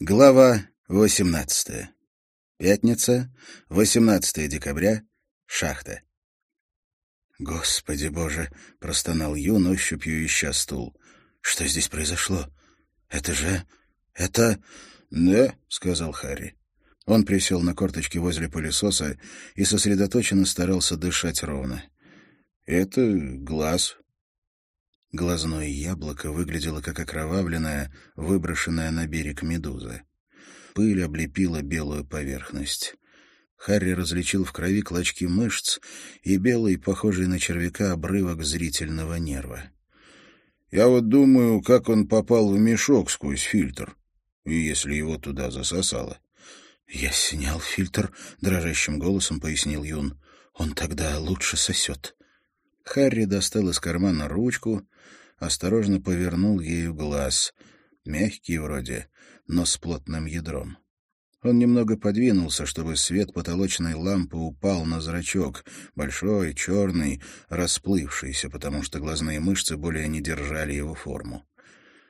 Глава 18. Пятница, 18 декабря, шахта. «Господи боже!» — простонал Юн, ощупью ища стул. «Что здесь произошло? Это же... это...» «Да», — сказал Харри. Он присел на корточки возле пылесоса и сосредоточенно старался дышать ровно. «Это глаз». Глазное яблоко выглядело как окровавленная, выброшенная на берег медуза. Пыль облепила белую поверхность. Харри различил в крови клочки мышц и белый, похожий на червяка, обрывок зрительного нерва. «Я вот думаю, как он попал в мешок сквозь фильтр, и если его туда засосало». «Я снял фильтр», — дрожащим голосом пояснил Юн. «Он тогда лучше сосет». Харри достал из кармана ручку, осторожно повернул ею глаз. Мягкий вроде, но с плотным ядром. Он немного подвинулся, чтобы свет потолочной лампы упал на зрачок, большой, черный, расплывшийся, потому что глазные мышцы более не держали его форму.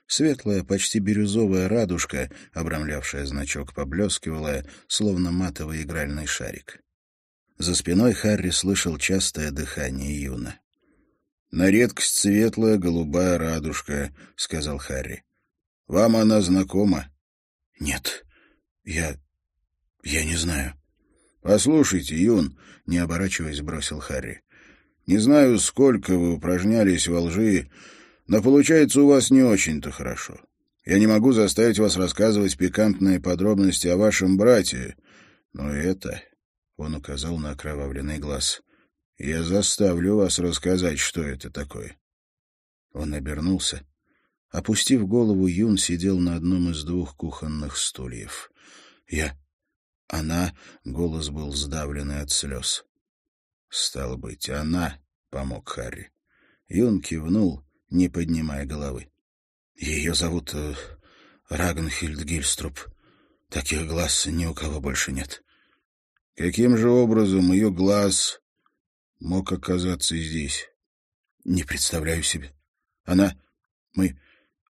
Светлая, почти бирюзовая радужка, обрамлявшая значок, поблескивала, словно матовый игральный шарик. За спиной Харри слышал частое дыхание Юна. «На редкость светлая голубая радужка», — сказал Харри. «Вам она знакома?» «Нет, я... я не знаю». «Послушайте, Юн», — не оборачиваясь, бросил Харри. «Не знаю, сколько вы упражнялись во лжи, но получается у вас не очень-то хорошо. Я не могу заставить вас рассказывать пикантные подробности о вашем брате, но это...» — он указал на окровавленный глаз — я заставлю вас рассказать, что это такое. Он обернулся. Опустив голову, Юн сидел на одном из двух кухонных стульев. Я... Она... Голос был сдавленный от слез. Стало быть, она, — помог Харри. Юн кивнул, не поднимая головы. Ее зовут э, Рагнхильд Гильструп. Таких глаз ни у кого больше нет. Каким же образом ее глаз мог оказаться здесь? Не представляю себе. Она... Мы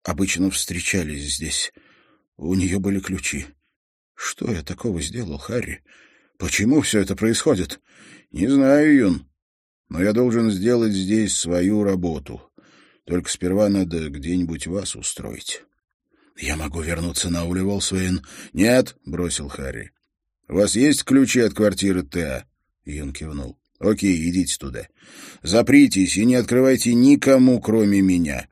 обычно встречались здесь. У нее были ключи. Что я такого сделал, Харри? Почему все это происходит? Не знаю, Юн. Но я должен сделать здесь свою работу. Только сперва надо где-нибудь вас устроить. Я могу вернуться на Уливолсвейн? Нет, бросил Харри. У вас есть ключи от квартиры Теа? Юн кивнул. Окей, идите туда. Запритесь и не открывайте никому, кроме меня.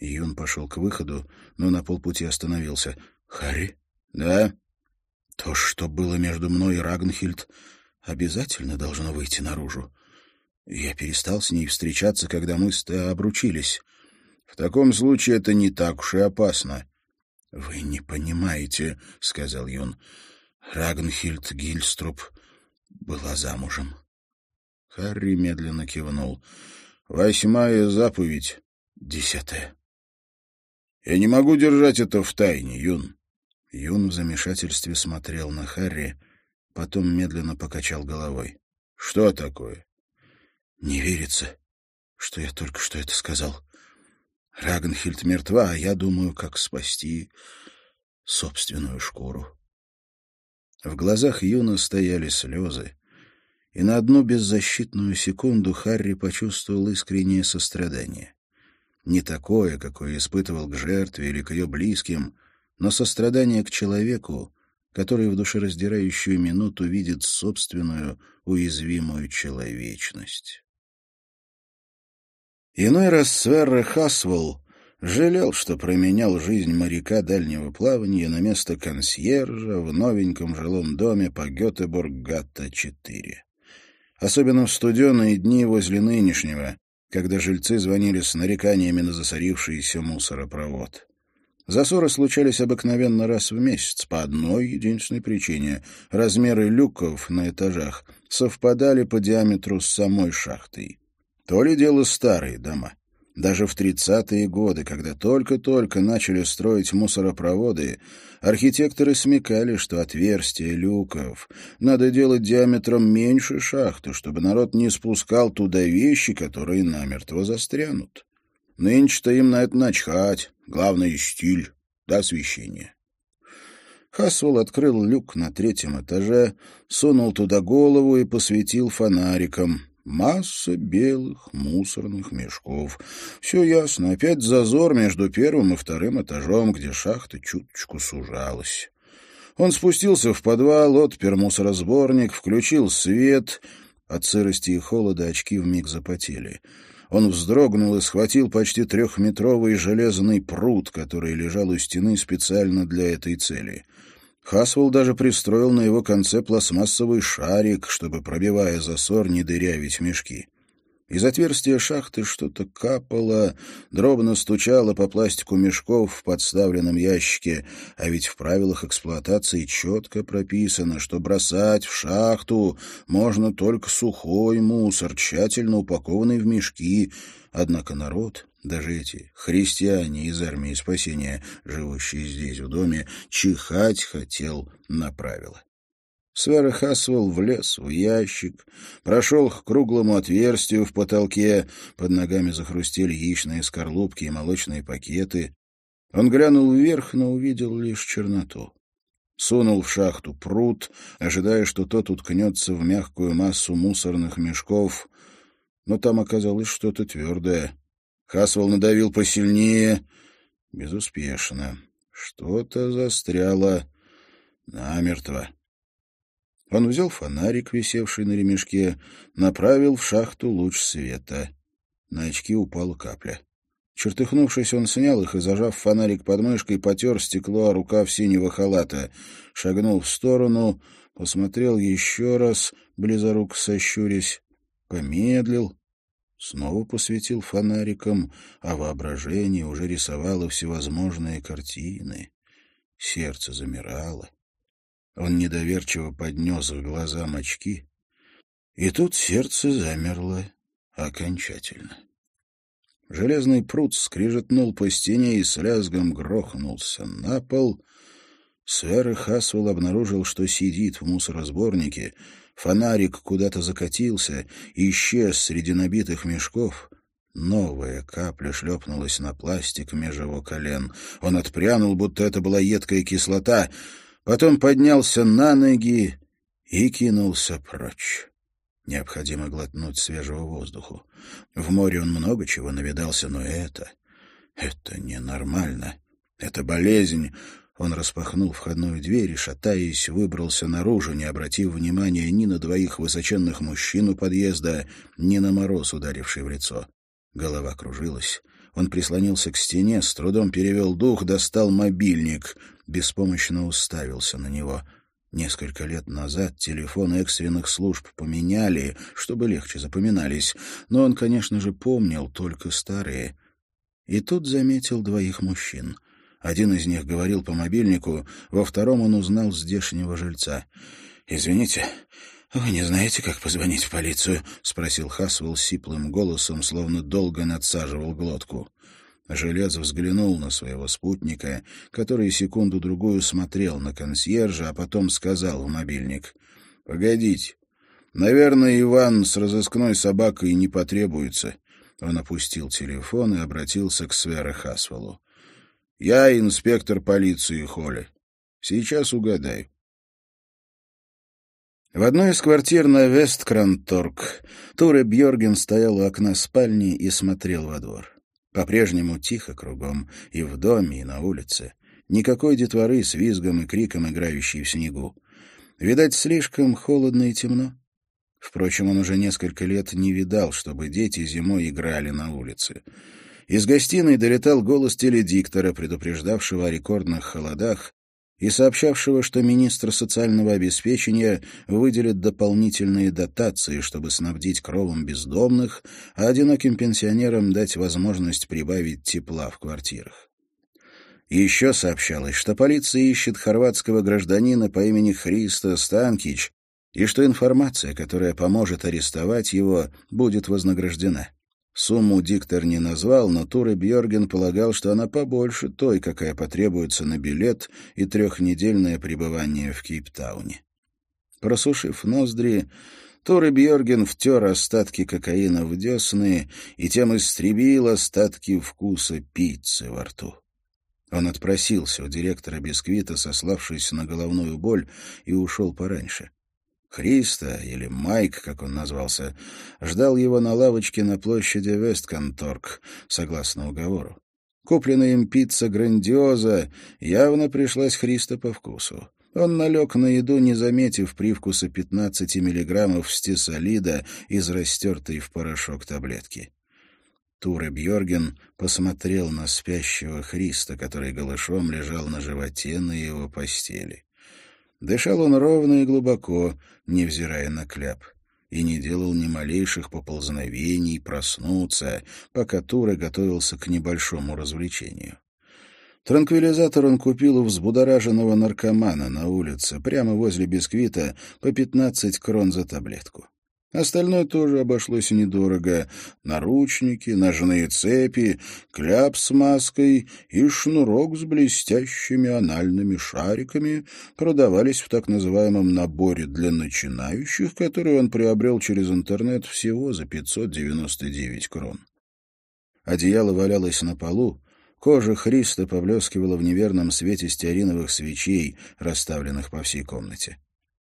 Юн пошел к выходу, но на полпути остановился. Харри? Да? То, что было между мной и Рагнхильд, обязательно должно выйти наружу. Я перестал с ней встречаться, когда мы с Тео обручились. В таком случае это не так уж и опасно. — Вы не понимаете, — сказал Юн. Рагнхильд Гильструп была замужем. Харри медленно кивнул. «Восьмая заповедь. Десятая». «Я не могу держать это в тайне, Юн». Юн в замешательстве смотрел на Харри, потом медленно покачал головой. «Что такое?» «Не верится, что я только что это сказал. Рагнхильд мертва, а я думаю, как спасти собственную шкуру». В глазах Юна стояли слезы, и на одну беззащитную секунду Харри почувствовал искреннее сострадание. Не такое, какое испытывал к жертве или к ее близким, но сострадание к человеку, который в душераздирающую минуту видит собственную уязвимую человечность. Иной раз Сверре Хасвелл жалел, что променял жизнь моряка дальнего плавания на место консьержа в новеньком жилом доме по Гетеборг-Гатта-4 особенно в студеные дни возле нынешнего, когда жильцы звонили с нареканиями на засорившийся мусоропровод. Засоры случались обыкновенно раз в месяц по одной единственной причине. Размеры люков на этажах совпадали по диаметру с самой шахтой. То ли дело старые дома. Даже в 30-е годы, когда только-только начали строить мусоропроводы, архитекторы смекали, что отверстия люков надо делать диаметром меньше шахты, чтобы народ не спускал туда вещи, которые намертво застрянут. Нынче-то им на это начхать, главное — стиль да освещение. Хасвелл открыл люк на третьем этаже, сунул туда голову и посветил фонариком. Масса белых мусорных мешков. Все ясно, опять зазор между первым и вторым этажом, где шахта чуточку сужалась. Он спустился в подвал, отпер мусоросборник, включил свет. От сырости и холода очки вмиг запотели. Он вздрогнул и схватил почти трехметровый железный пруд, который лежал у стены специально для этой цели. Хасвелл даже пристроил на его конце пластмассовый шарик, чтобы, пробивая засор, не дырявить мешки. Из отверстия шахты что-то капало, дробно стучало по пластику мешков в подставленном ящике, а ведь в правилах эксплуатации четко прописано, что бросать в шахту можно только сухой мусор, тщательно упакованный в мешки. Однако народ, даже эти христиане из армии спасения, живущие здесь, в доме, чихать хотел на правила. Свера Хасвелл влез в ящик, прошел к круглому отверстию в потолке, под ногами захрустели яичные скорлупки и молочные пакеты. Он глянул вверх, но увидел лишь черноту. Сунул в шахту пруд, ожидая, что тот уткнется в мягкую массу мусорных мешков, но там оказалось что-то твердое. Хасвелл надавил посильнее, безуспешно. Что-то застряло намертво. Он взял фонарик, висевший на ремешке, направил в шахту луч света. На очки упала капля. Чертыхнувшись, он снял их и, зажав фонарик под мышкой, потер стекло о рукав синего халата. Шагнул в сторону, посмотрел еще раз, близорук сощурясь, помедлил, снова посветил фонариком, а воображение уже рисовало всевозможные картины. Сердце замирало. Он недоверчиво поднес к глазам очки, и тут сердце замерло окончательно. Железный пруд скрижетнул по стене и с лязгом грохнулся на пол. Свер Хасвелл обнаружил, что сидит в мусоросборнике, фонарик куда-то закатился и исчез среди набитых мешков. Новая капля шлепнулась на пластик меж его колен. Он отпрянул, будто это была едкая кислота — потом поднялся на ноги и кинулся прочь. Необходимо глотнуть свежего воздуху. В море он много чего навидался, но это... Это ненормально. Это болезнь. Он распахнул входную дверь и, шатаясь, выбрался наружу, не обратив внимания ни на двоих высоченных мужчин у подъезда, ни на мороз, ударивший в лицо. Голова кружилась. Он прислонился к стене, с трудом перевел дух, достал мобильник — беспомощно уставился на него. Несколько лет назад телефоны экстренных служб поменяли, чтобы легче запоминались, но он, конечно же, помнил только старые. И тут заметил двоих мужчин. Один из них говорил по мобильнику, во втором он узнал здешнего жильца. «Извините, вы не знаете, как позвонить в полицию?» — спросил Хасвелл сиплым голосом, словно долго надсаживал глотку. Желез взглянул на своего спутника, который секунду-другую смотрел на консьержа, а потом сказал в мобильник. — Погодите. Наверное, Иван с разыскной собакой не потребуется. Он опустил телефон и обратился к Свере Хасвеллу. — Я инспектор полиции Холли. Сейчас угадаю. В одной из квартир на Весткранторг Туре Бьорген стоял у окна спальни и смотрел во двор. По-прежнему тихо кругом, и в доме, и на улице. Никакой детворы с визгом и криком, играющей в снегу. Видать, слишком холодно и темно. Впрочем, он уже несколько лет не видал, чтобы дети зимой играли на улице. Из гостиной долетал голос теледиктора, предупреждавшего о рекордных холодах, и сообщавшего, что министр социального обеспечения выделит дополнительные дотации, чтобы снабдить кровом бездомных, а одиноким пенсионерам дать возможность прибавить тепла в квартирах. еще сообщалось, что полиция ищет хорватского гражданина по имени Христо Станкич, и что информация, которая поможет арестовать его, будет вознаграждена. Сумму диктор не назвал, но Туре Бьорген полагал, что она побольше той, какая потребуется на билет и трехнедельное пребывание в Кейптауне. Просушив ноздри, Туре Бьорген втер остатки кокаина в десны и тем истребил остатки вкуса пиццы во рту. Он отпросился у директора бисквита, сославшись на головную боль, и ушел пораньше. Христа, или Майк, как он назвался, ждал его на лавочке на площади Вестконторг, согласно уговору. Купленная им пицца «Грандиоза» явно пришлась Христа по вкусу. Он налег на еду, не заметив привкуса 15 миллиграммов стесолида из растертой в порошок таблетки. Туре Бьорген посмотрел на спящего Христа, который голышом лежал на животе на его постели. Дышал он ровно и глубоко, невзирая на кляп, и не делал ни малейших поползновений проснуться, пока Туре готовился к небольшому развлечению. Транквилизатор он купил у взбудораженного наркомана на улице, прямо возле бисквита, по пятнадцать крон за таблетку. Остальное тоже обошлось недорого. Наручники, ножные цепи, кляп с маской и шнурок с блестящими анальными шариками продавались в так называемом наборе для начинающих, который он приобрел через интернет всего за 599 крон. Одеяло валялось на полу, кожа Христа поблескивала в неверном свете стеариновых свечей, расставленных по всей комнате.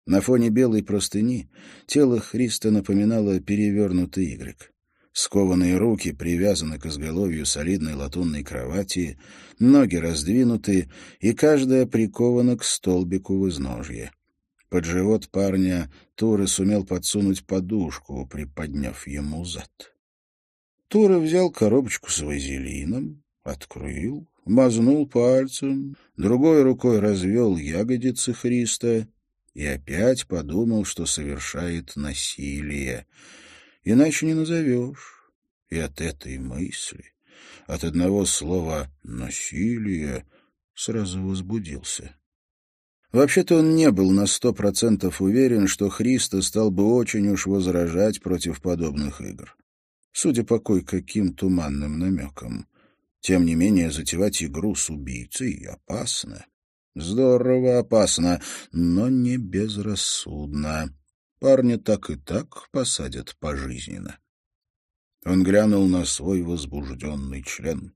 На фоне белой простыни тело Христа напоминало перевернутый игрек. Скованные руки привязаны к изголовью солидной латунной кровати, ноги раздвинуты, и каждая прикована к столбику в изножье. Под живот парня Туры сумел подсунуть подушку, приподняв ему зад. Тура взял коробочку с вазелином, открыл, мазнул пальцем, другой рукой развел ягодицы Христа — и опять подумал, что совершает насилие. Иначе не назовешь. И от этой мысли, от одного слова «насилие» сразу возбудился. Вообще-то он не был на сто процентов уверен, что Христо стал бы очень уж возражать против подобных игр. Судя по кое-каким туманным намекам. Тем не менее, затевать игру с убийцей опасно. Здорово опасно, но не безрассудно. Парня так и так посадят пожизненно. Он глянул на свой возбужденный член.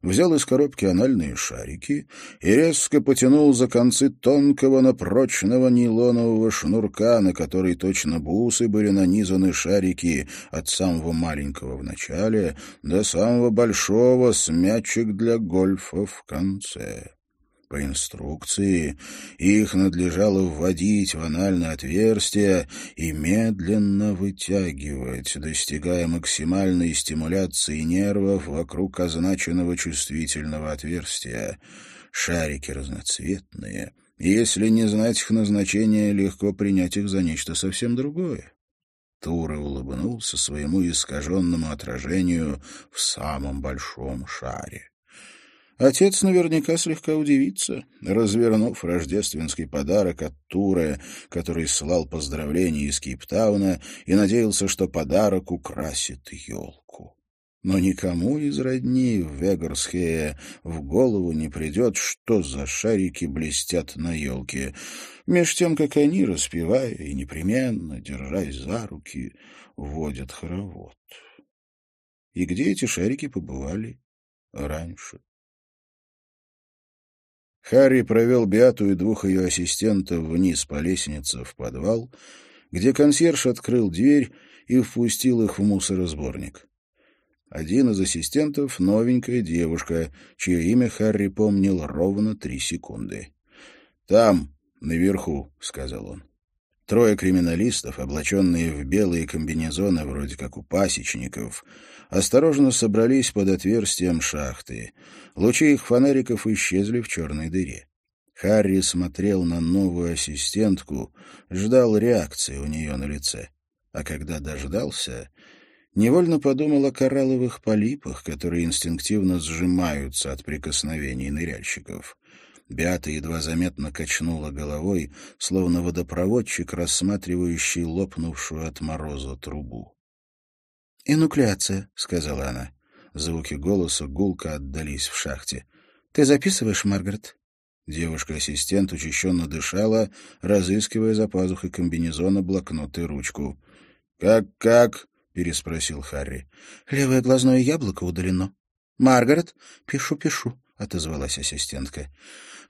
Взял из коробки анальные шарики и резко потянул за концы тонкого, напрочного нейлонового шнурка, на который точно бусы были нанизаны шарики от самого маленького в начале до самого большого с мячик для гольфа в конце. По инструкции их надлежало вводить в анальное отверстие и медленно вытягивать, достигая максимальной стимуляции нервов вокруг означенного чувствительного отверстия. Шарики разноцветные, если не знать их назначения, легко принять их за нечто совсем другое. Тура улыбнулся своему искаженному отражению в самом большом шаре. Отец наверняка слегка удивится, развернув рождественский подарок от Туре, который слал поздравления из Кейптауна и надеялся, что подарок украсит елку. Но никому из родни в Вегарсхее в голову не придет, что за шарики блестят на елке, меж тем, как они, распевая и непременно, держась за руки, водят хоровод. И где эти шарики побывали раньше? Харри провел Биату и двух ее ассистентов вниз по лестнице в подвал, где консьерж открыл дверь и впустил их в мусоросборник. Один из ассистентов — новенькая девушка, чье имя Харри помнил ровно три секунды. «Там, наверху», — сказал он. Трое криминалистов, облаченные в белые комбинезоны, вроде как у пасечников, осторожно собрались под отверстием шахты. Лучи их фонариков исчезли в черной дыре. Харри смотрел на новую ассистентку, ждал реакции у нее на лице. А когда дождался, невольно подумал о коралловых полипах, которые инстинктивно сжимаются от прикосновений ныряльщиков. Беата едва заметно качнула головой, словно водопроводчик, рассматривающий лопнувшую от мороза трубу. «Энуклеация», — сказала она. Звуки голоса гулко отдались в шахте. «Ты записываешь, Маргарет?» Девушка-ассистент учащенно дышала, разыскивая за пазухой комбинезона блокнот и ручку. «Как-как?» — переспросил Харри. «Левое глазное яблоко удалено». «Маргарет, пишу-пишу», отозвалась ассистентка.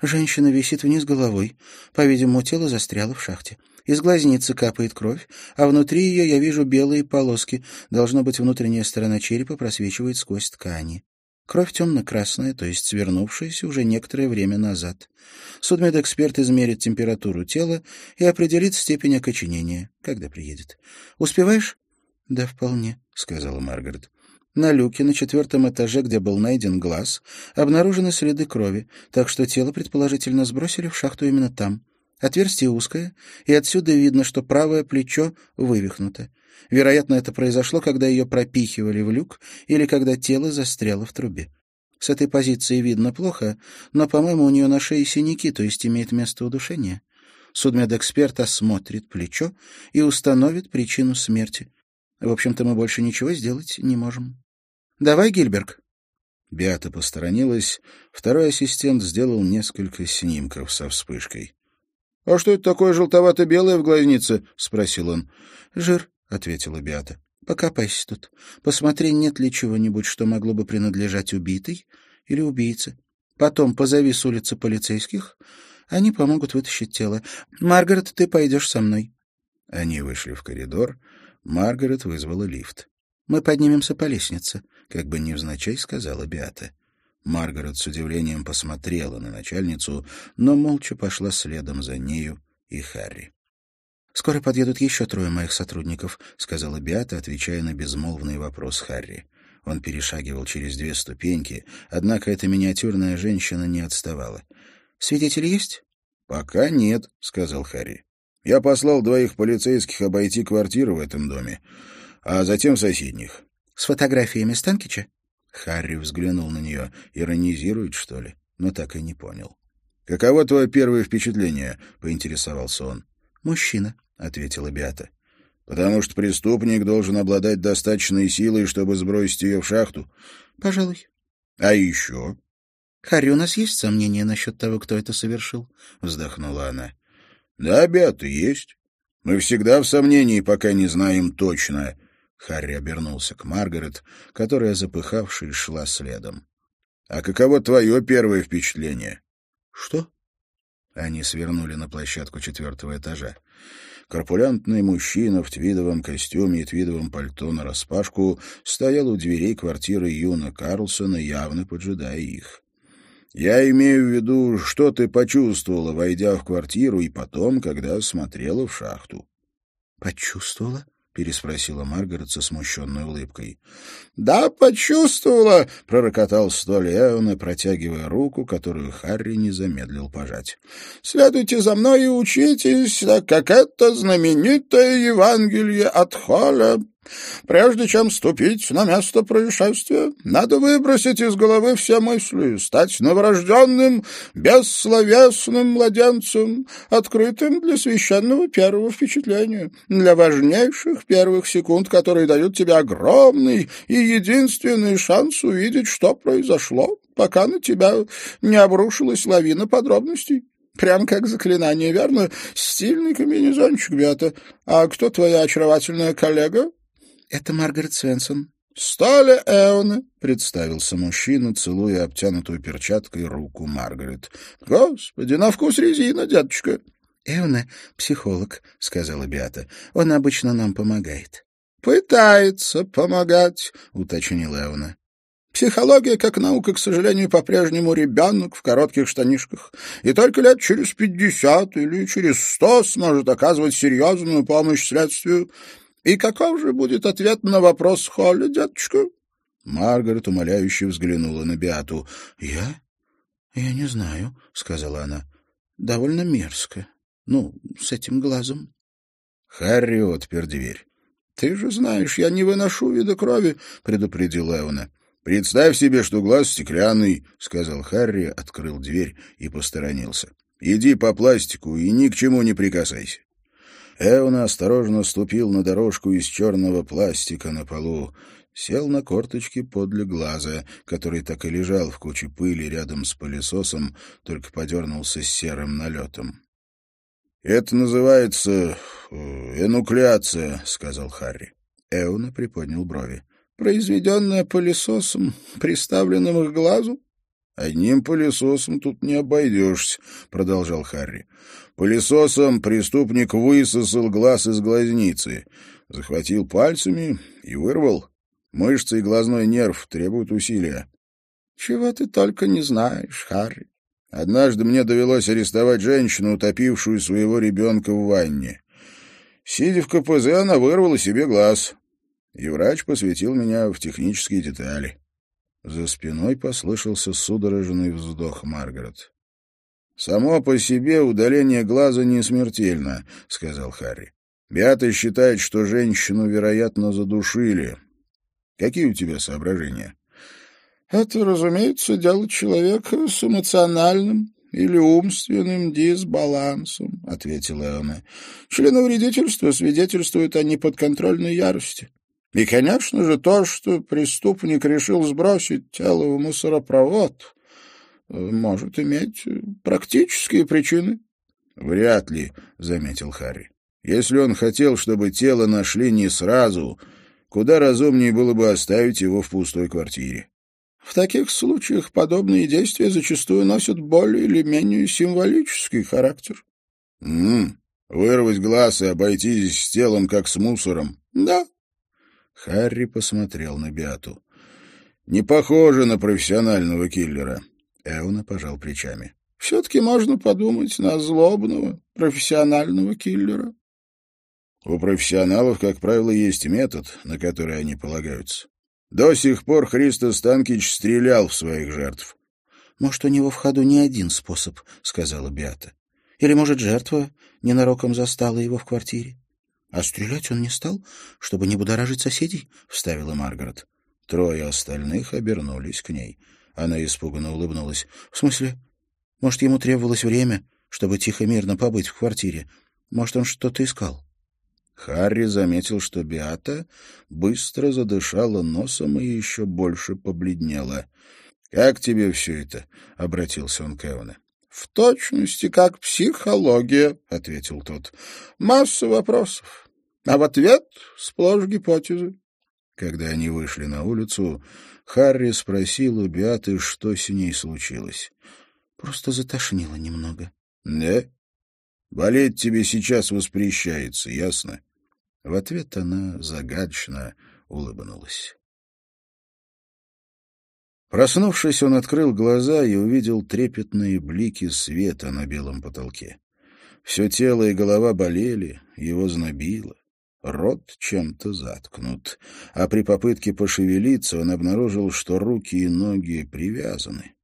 Женщина висит вниз головой. По-видимому, тело застряло в шахте. Из глазницы капает кровь, а внутри ее я вижу белые полоски. Должно быть, внутренняя сторона черепа просвечивает сквозь ткани. Кровь темно-красная, то есть свернувшаяся уже некоторое время назад. Судмедэксперт измерит температуру тела и определит степень окоченения, когда приедет. Успеваешь? — Да, вполне, — сказала Маргарет. На люке на четвертом этаже, где был найден глаз, обнаружены следы крови, так что тело, предположительно, сбросили в шахту именно там. Отверстие узкое, и отсюда видно, что правое плечо вывихнуто. Вероятно, это произошло, когда ее пропихивали в люк или когда тело застряло в трубе. С этой позиции видно плохо, но, по-моему, у нее на шее синяки, то есть имеет место удушение. Судмедэксперт осмотрит плечо и установит причину смерти. В общем-то, мы больше ничего сделать не можем. Давай, Гильберг. Биата посторонилась. Второй ассистент сделал несколько снимков со вспышкой. — А что это такое желтовато-белое в глазнице? — спросил он. — Жир, — ответила Биата. — Покопайся тут. Посмотри, нет ли чего-нибудь, что могло бы принадлежать убитой или убийце. Потом позови с улицы полицейских. Они помогут вытащить тело. Маргарет, ты пойдешь со мной. Они вышли в коридор. Маргарет вызвала лифт. Мы поднимемся по лестнице, — как бы невзначай сказала Беата. Маргарет с удивлением посмотрела на начальницу, но молча пошла следом за нею и Харри. «Скоро подъедут еще трое моих сотрудников», — сказала Беата, отвечая на безмолвный вопрос Харри. Он перешагивал через две ступеньки, однако эта миниатюрная женщина не отставала. «Свидетели есть?» «Пока нет», — сказал Харри. «Я послал двоих полицейских обойти квартиру в этом доме а затем соседних. — С фотографиями Станкича? Харри взглянул на нее. Иронизирует, что ли? Но так и не понял. — Каково твое первое впечатление? — поинтересовался он. — Мужчина, — ответила Беата. — Потому что преступник должен обладать достаточной силой, чтобы сбросить ее в шахту? — Пожалуй. — А еще? — Харри, у нас есть сомнения насчет того, кто это совершил? — вздохнула она. — Да, Беата, есть. Мы всегда в сомнении, пока не знаем точно. Харри обернулся к Маргарет, которая, запыхавшись, шла следом. — А каково твое первое впечатление? — Что? Они свернули на площадку четвертого этажа. Корпулентный мужчина в твидовом костюме и твидовом пальто нараспашку стоял у дверей квартиры Юна Карлсона, явно поджидая их. «Я имею в виду, что ты почувствовала, войдя в квартиру, и потом, когда смотрела в шахту». «Почувствовала?» Переспросила Маргарет со смущенной улыбкой. — Да, почувствовала, — пророкотал столь Эона, протягивая руку, которую Харри не замедлил пожать. — Следуйте за мной и учитесь, так как это знаменитое Евангелие от Холля. Прежде чем ступить на место происшествия, надо выбросить из головы все мысли, стать новорожденным, бессловесным младенцем, открытым для священного первого впечатления, для важнейших первых секунд, которые дают тебе огромный и единственный шанс увидеть, что произошло, пока на тебя не обрушилась лавина подробностей. Прям как заклинание, верно? Стильный комбинезончик, Бета. А кто твоя очаровательная коллега? — Это Маргарет Свенсон. — Столя Эона, — представился мужчина, целуя обтянутую перчаткой руку Маргарет. — Господи, на вкус резина, деточка. — Эона — психолог, — сказала Биата. — Он обычно нам помогает. — Пытается помогать, — уточнил Эона. Психология, как наука, к сожалению, по-прежнему ребенок в коротких штанишках, и только лет через пятьдесят или через сто сможет оказывать серьезную помощь следствию. И каков же будет ответ на вопрос Холли, деточка? Маргарет умоляюще взглянула на Биату. — Я? Я не знаю, — сказала она. — Довольно мерзко. Ну, с этим глазом. Харри отпер дверь. — Ты же знаешь, я не выношу вида крови, — предупредил Эона. — Представь себе, что глаз стеклянный, — сказал Харри, открыл дверь и посторонился. — Иди по пластику и ни к чему не прикасайся. Эона осторожно ступил на дорожку из черного пластика на полу, сел на корточки подле глаза, который так и лежал в куче пыли рядом с пылесосом, только подернулся серым налетом. — Это называется э, энуклеация, — сказал Харри. Эона приподнял брови. — Произведенная пылесосом, приставленным к глазу? «Одним пылесосом тут не обойдешься», — продолжал Харри. «Пылесосом преступник высосал глаз из глазницы, захватил пальцами и вырвал. Мышцы и глазной нерв требуют усилия». «Чего ты только не знаешь, Харри». Однажды мне довелось арестовать женщину, утопившую своего ребенка в ванне. Сидя в КПЗ, она вырвала себе глаз, и врач посвятил меня в технические детали. За спиной послышался судорожный вздох Маргарет. «Само по себе удаление глаза не смертельно», — сказал Харри. «Беата считает, что женщину, вероятно, задушили. Какие у тебя соображения?» «Это, разумеется, дело человека с эмоциональным или умственным дисбалансом», — ответила она. «Членовредительство свидетельствует о неподконтрольной ярости. И, конечно же, то, что преступник решил сбросить тело в мусоропровод, может иметь практические причины. — Вряд ли, — заметил Харри. — Если он хотел, чтобы тело нашли не сразу, куда разумнее было бы оставить его в пустой квартире. В таких случаях подобные действия зачастую носят более или менее символический характер. — вырвать глаз и обойтись с телом, как с мусором. — Да, Харри посмотрел на Биату. «Не похоже на профессионального киллера». Эуна пожал плечами. «Все-таки можно подумать на злобного профессионального киллера». У профессионалов, как правило, есть метод, на который они полагаются. До сих пор Христос Станкич стрелял в своих жертв. — Может, у него в ходу не один способ, — сказала Биата. — Или, может, жертва ненароком застала его в квартире? — А стрелять он не стал, чтобы не будоражить соседей? — вставила Маргарет. Трое остальных обернулись к ней. Она испуганно улыбнулась. — В смысле? Может, ему требовалось время, чтобы тихо-мирно побыть в квартире? Может, он что-то искал? Харри заметил, что Биата быстро задышала носом и еще больше побледнела. — Как тебе все это? — обратился он к Эване. В точности как психология, — ответил тот. — Масса вопросов, а в ответ сплошь гипотезы. Когда они вышли на улицу, Харри спросил у Биаты, что с ней случилось. — Просто затошнило немного. — Да? Болеть тебе сейчас воспрещается, ясно? В ответ она загадочно улыбнулась. Проснувшись, он открыл глаза и увидел трепетные блики света на белом потолке. Все тело и голова болели, его знобило. Рот чем-то заткнут, а при попытке пошевелиться он обнаружил, что руки и ноги привязаны.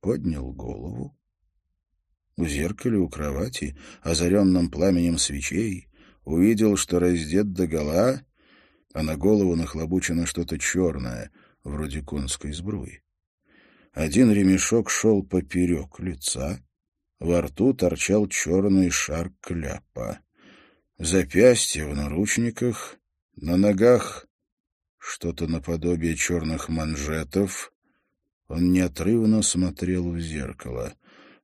Поднял голову. У зеркала у кровати, озаренном пламенем свечей, увидел, что раздет догола, а на голову нахлобучено что-то черное — вроде конской сбруи. Один ремешок шел поперек лица, во рту торчал черный шар кляпа. Запястье в наручниках, на ногах что-то наподобие черных манжетов. Он неотрывно смотрел в зеркало.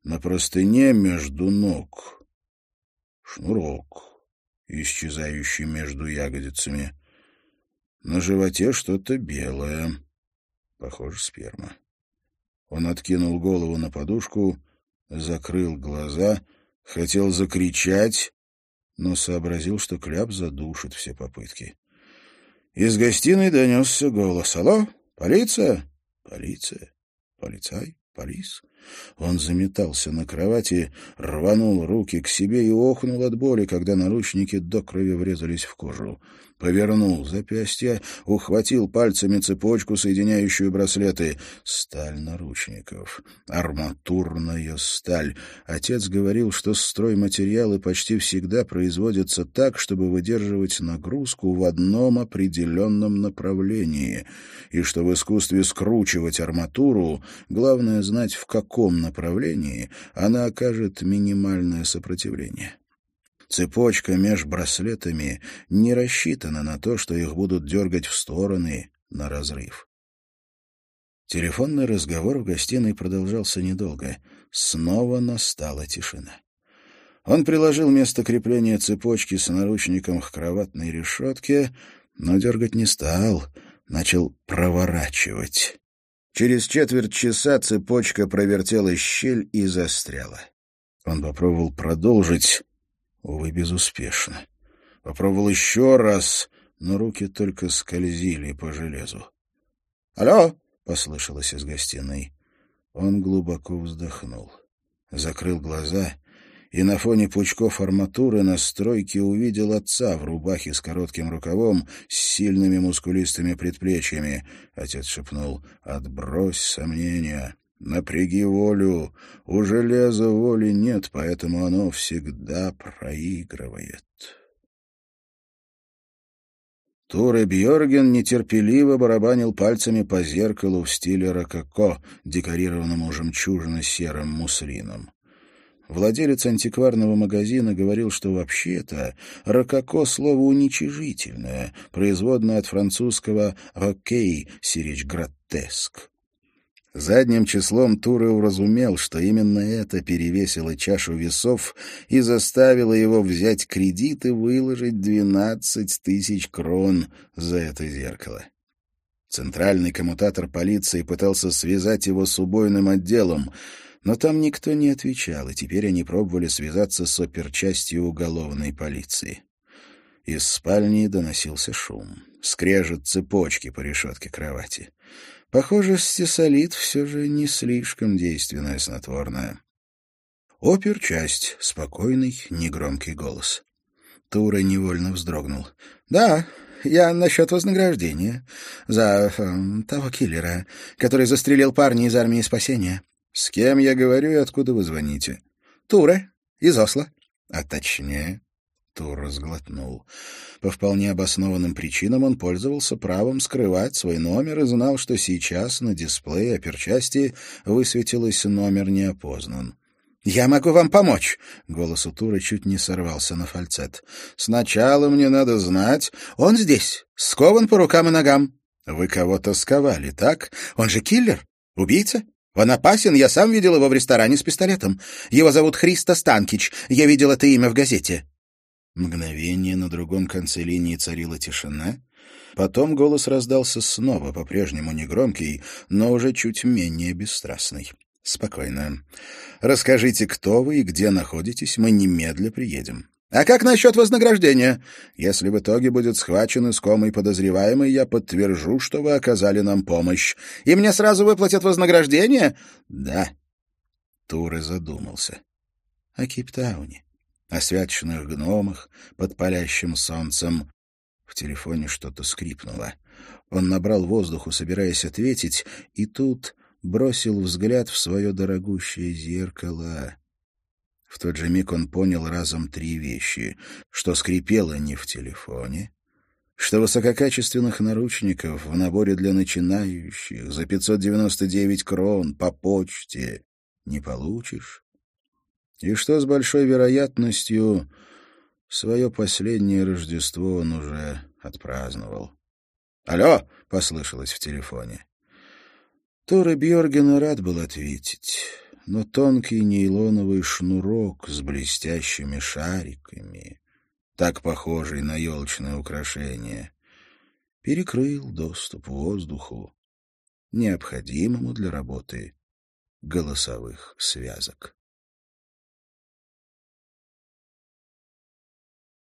На простыне между ног шнурок, исчезающий между ягодицами. На животе что-то белое. Похоже, сперма. Он откинул голову на подушку, закрыл глаза, хотел закричать, но сообразил, что кляп задушит все попытки. Из гостиной донесся голос. «Алло? Полиция? Полиция? Полицай? Полис?» Он заметался на кровати, рванул руки к себе и охнул от боли, когда наручники до крови врезались в кожу повернул запястье, ухватил пальцами цепочку, соединяющую браслеты. Сталь наручников. Арматурная сталь. Отец говорил, что стройматериалы почти всегда производятся так, чтобы выдерживать нагрузку в одном определенном направлении, и что в искусстве скручивать арматуру главное знать, в каком направлении она окажет минимальное сопротивление. Цепочка меж браслетами не рассчитана на то, что их будут дергать в стороны на разрыв. Телефонный разговор в гостиной продолжался недолго. Снова настала тишина. Он приложил место крепления цепочки с наручником к кроватной решетке, но дергать не стал, начал проворачивать. Через четверть часа цепочка провертела щель и застряла. Он попробовал продолжить, увы, безуспешно. Попробовал еще раз, но руки только скользили по железу. «Алло!» — послышалось из гостиной. Он глубоко вздохнул, закрыл глаза и на фоне пучков арматуры на стройке увидел отца в рубахе с коротким рукавом, с сильными мускулистыми предплечьями. Отец шепнул «Отбрось сомнения». Напряги волю. У железа воли нет, поэтому оно всегда проигрывает. Туре Бьорген нетерпеливо барабанил пальцами по зеркалу в стиле рококо, декорированному жемчужно-серым муслином. Владелец антикварного магазина говорил, что вообще-то рококо — слово уничижительное, производное от французского «рокей», сирич «гротеск». Задним числом Туры уразумел, что именно это перевесило чашу весов и заставило его взять кредит и выложить двенадцать тысяч крон за это зеркало. Центральный коммутатор полиции пытался связать его с убойным отделом, но там никто не отвечал, и теперь они пробовали связаться с оперчастью уголовной полиции. Из спальни доносился шум, скрежет цепочки по решетке кровати. Похоже, стесолит все же не слишком действенное снотворное. Опер-часть. Спокойный, негромкий голос. Тура невольно вздрогнул. «Да, я насчет вознаграждения за э, того киллера, который застрелил парня из армии спасения». «С кем я говорю и откуда вы звоните?» «Тура, из Осло». «А точнее?» Тур разглотнул. По вполне обоснованным причинам он пользовался правом скрывать свой номер и знал, что сейчас на дисплее оперчасти высветилось номер не опознан. «Я могу вам помочь!» — голос у Тура чуть не сорвался на фальцет. «Сначала мне надо знать...» «Он здесь, скован по рукам и ногам». «Вы кого-то сковали, так? Он же киллер? Убийца?» Он опасен, я сам видел его в ресторане с пистолетом. Его зовут Христо Станкич, я видел это имя в газете. Мгновение на другом конце линии царила тишина. Потом голос раздался снова, по-прежнему негромкий, но уже чуть менее бесстрастный. «Спокойно. Расскажите, кто вы и где находитесь, мы немедля приедем». «А как насчет вознаграждения? Если в итоге будет схвачен искомый подозреваемый, я подтвержу, что вы оказали нам помощь. И мне сразу выплатят вознаграждение?» «Да». Туры задумался. «О Кейптауне о святочных гномах под палящим солнцем. В телефоне что-то скрипнуло. Он набрал воздуху, собираясь ответить, и тут бросил взгляд в свое дорогущее зеркало. В тот же миг он понял разом три вещи, что скрипело не в телефоне, что высококачественных наручников в наборе для начинающих за 599 крон по почте не получишь, и что с большой вероятностью свое последнее Рождество он уже отпраздновал. «Алло!» — послышалось в телефоне. Тора Бьорген рад был ответить, но тонкий нейлоновый шнурок с блестящими шариками, так похожий на елочное украшение, перекрыл доступ воздуху, необходимому для работы голосовых связок.